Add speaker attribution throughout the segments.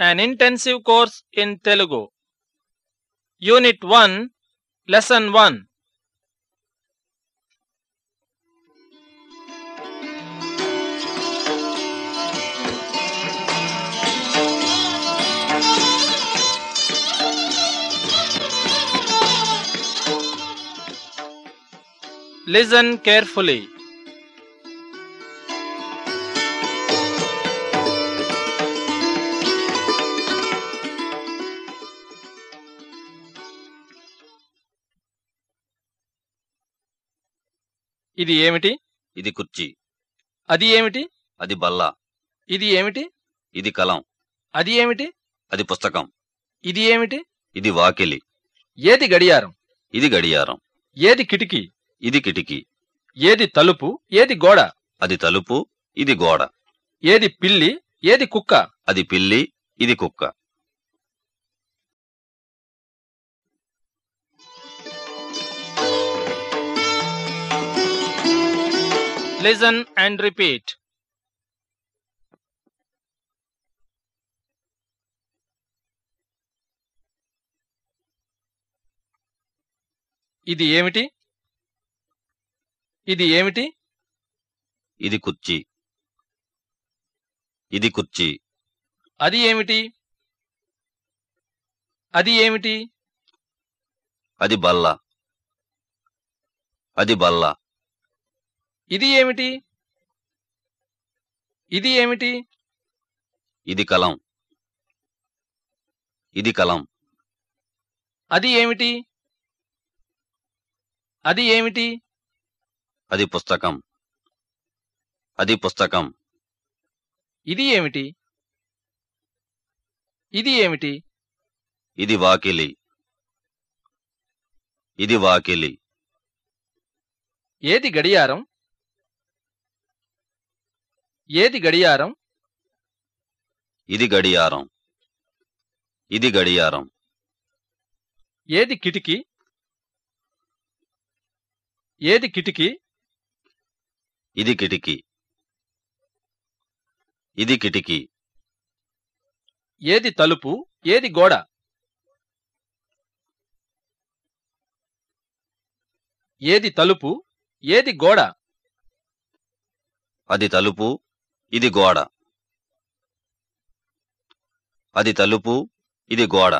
Speaker 1: an intensive course in Telugu. Unit 1, Lesson 1. Listen carefully. ఇది ఏమిటి?
Speaker 2: ఇది కుర్చీ.
Speaker 1: అది ఏమిటి?
Speaker 2: అది బల్ల.
Speaker 1: ఇది ఏమిటి?
Speaker 2: ఇది కలం.
Speaker 1: అది ఏమిటి?
Speaker 2: అది పుస్తకం.
Speaker 1: ఇది ఏమిటి?
Speaker 2: ఇది వాకిలి.
Speaker 1: ఏది గడియారం?
Speaker 2: ఇది గడియారం.
Speaker 1: ఏది కిటికీ?
Speaker 2: ఇది కిటికీ.
Speaker 1: ఏది తలుపు? ఏది గోడ?
Speaker 2: అది తలుపు. ఇది గోడ.
Speaker 1: ఏది పిల్లి? ఏది కుక్క?
Speaker 2: అది పిల్లి. ఇది కుక్క.
Speaker 1: లిజన్ అండ్ రిపీట్ ఇది ఏమిటి? ఇది ఏమిటి?
Speaker 2: ఇది కుర్చీ. ఇది కుర్చీ.
Speaker 1: అది ఏమిటి? అది ఏమిటి?
Speaker 2: అది బల్ల. అది బల్ల.
Speaker 1: ఇది ఏమిటి? ఇది ఏమిటి?
Speaker 2: ఇది కలం. ఇది కలం.
Speaker 1: అది ఏమిటి? అది ఏమిటి?
Speaker 2: అది పుస్తకం. అది పుస్తకం.
Speaker 1: ఇది ఏమిటి? ఇది ఏమిటి?
Speaker 2: ఇది వాకిలి. ఇది వాకిలి.
Speaker 1: ఏది గడియారం? ఏది గడియారం?
Speaker 2: ఇది గడియారం. ఇది గడియారం.
Speaker 1: ఏది కిటికీ? ఏది కిటికీ?
Speaker 2: ఇది కిటికీ. ఇది కిటికీ.
Speaker 1: ఏది తలుపు? ఏది గోడ? ఏది తలుపు? ఏది గోడ?
Speaker 2: అది తలుపు. ఇది గోడ. అది తలుపు ఇది గోడ.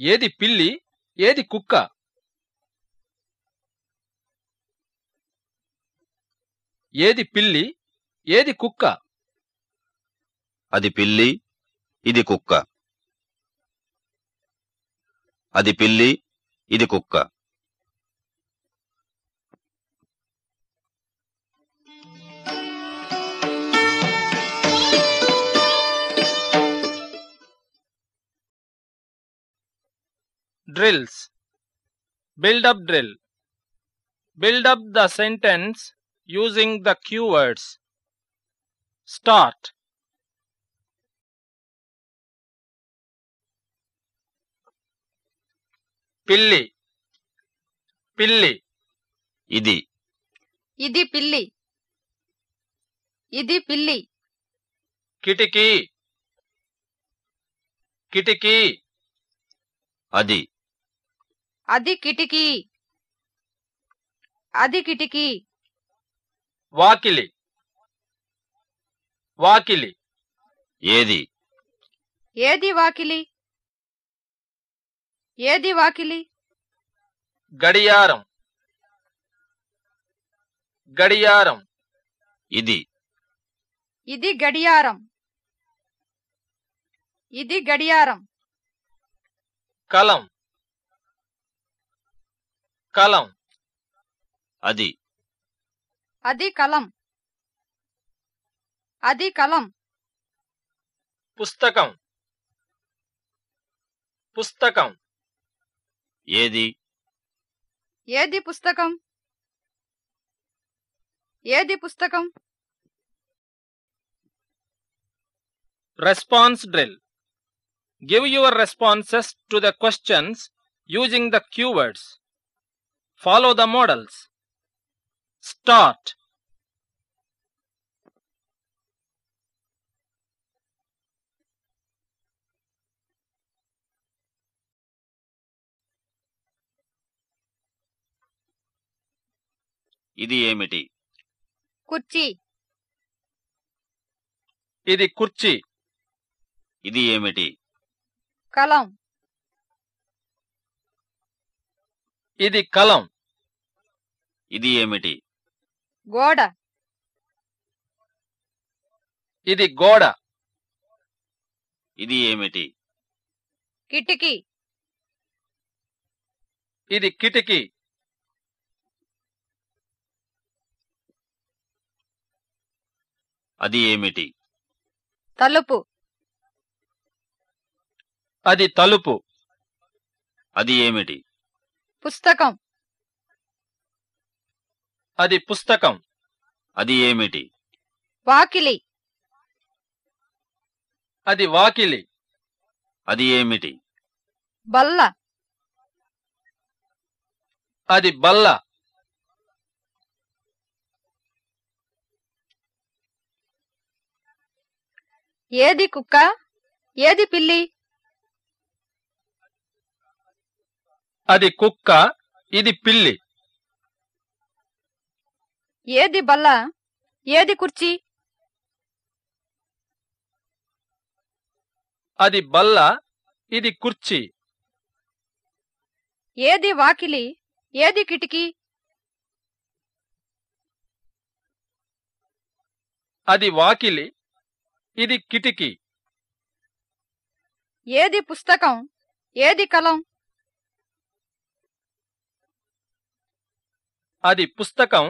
Speaker 1: ఏది పిల్లి ఏది కుక్క? ఏది పిల్లి ఏది కుక్క?
Speaker 2: అది పిల్లి ఇది కుక్క. అది పిల్లి ఇది కుక్క.
Speaker 1: Drills. Build up drill. Build up the sentence using the keywords. Start. పిల్లి పిల్లి
Speaker 2: ఇది
Speaker 3: ఇది పిల్లి ఇది పిల్లి
Speaker 1: కిటికీ కిటికీ
Speaker 2: అది
Speaker 3: అది కిటికీ. అది కిటికీ.
Speaker 1: వాకిలి. వాకిలి.
Speaker 2: ఏది?
Speaker 3: ఏది వాకిలి? ఏది వాకిలి?
Speaker 1: గడియారం. గడియారం.
Speaker 2: ఇది.
Speaker 3: ఇది గడియారం. ఇది గడియారం.
Speaker 1: కలం. కలం.
Speaker 2: అది.
Speaker 3: అది కలం. అది కలం.
Speaker 1: పుస్తకం. పుస్తకం.
Speaker 2: ఏది?
Speaker 3: ఏది పుస్తకం? ఏది పుస్తకం?
Speaker 1: Response drill give your responses to the questions using the cue words Follow the models. Start.
Speaker 2: ఇది ఏమిటి?
Speaker 3: కుర్చీ.
Speaker 1: ఇది కుర్చీ.
Speaker 2: ఇది ఏమిటి?
Speaker 3: కలం.
Speaker 1: ఇది కలం.
Speaker 2: ఇది ఏమిటి?
Speaker 3: గోడ.
Speaker 1: ఇది గోడ.
Speaker 2: ఇది ఏమిటి?
Speaker 3: కిటికీ.
Speaker 1: ఇది కిటికీ.
Speaker 2: అది ఏమిటి?
Speaker 3: తలుపు.
Speaker 1: అది తలుపు.
Speaker 2: అది ఏమిటి?
Speaker 3: పుస్తకం.
Speaker 1: అది పుస్తకం.
Speaker 2: అది ఏమిటి?
Speaker 3: వాకిలి.
Speaker 1: అది వాకిలి.
Speaker 2: అది ఏమిటి?
Speaker 3: బల్ల.
Speaker 1: అది బల్ల.
Speaker 3: ఏది కుక్క? ఏది పిల్లి?
Speaker 1: అది కుక్క ఇది పిల్లి.
Speaker 3: ఏది బల్ల? ఏది కుర్చీ?
Speaker 1: అది బల్ల ఇది కుర్చీ.
Speaker 3: ఏది వాకిలి? ఏది కిటికీ?
Speaker 1: అది వాకిలి ఇది కిటికీ.
Speaker 3: ఏది పుస్తకం? ఏది కలం?
Speaker 1: అది పుస్తకం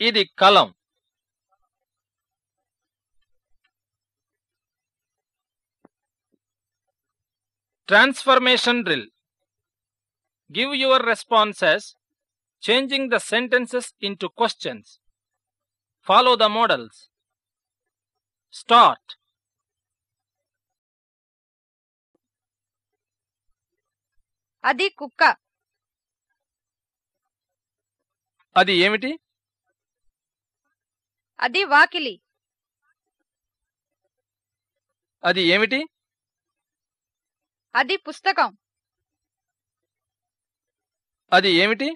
Speaker 1: ఇది కలం. Transformation drill give your responses changing the sentences into questions follow the models start
Speaker 3: అది కుక్క.
Speaker 1: అది ఏమిటి?
Speaker 3: అది వాకిలి.
Speaker 1: అది ఏమిటి?
Speaker 3: అది పుస్తకం.
Speaker 1: అది ఏమిటి?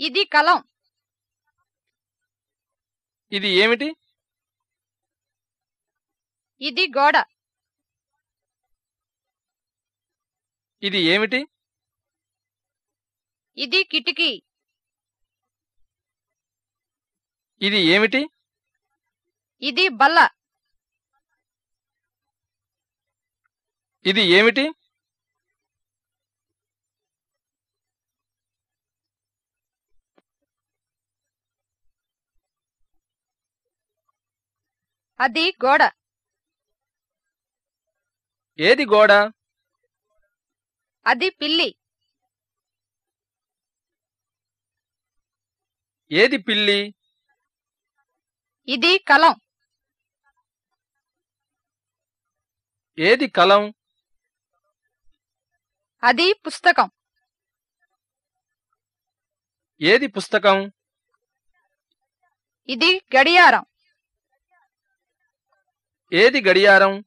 Speaker 3: ఇది కలం.
Speaker 1: ఇది ఏమిటి?
Speaker 3: ఇది గోడ.
Speaker 1: ఇది ఏమిటి?
Speaker 3: ఇది కిటికీ.
Speaker 1: ఇది ఏమిటి?
Speaker 3: ఇది బల్ల.
Speaker 1: ఇది ఏమిటి?
Speaker 3: అది గోడ.
Speaker 1: ఏది గోడ?
Speaker 3: అది పిల్లి.
Speaker 1: ఏది పిల్లి?
Speaker 3: ఇది కలం.
Speaker 1: ఏది కలం?
Speaker 3: అది పుస్తకం.
Speaker 1: ఏది పుస్తకం?
Speaker 3: ఇది గడియారం.
Speaker 1: ఏది గడియారం?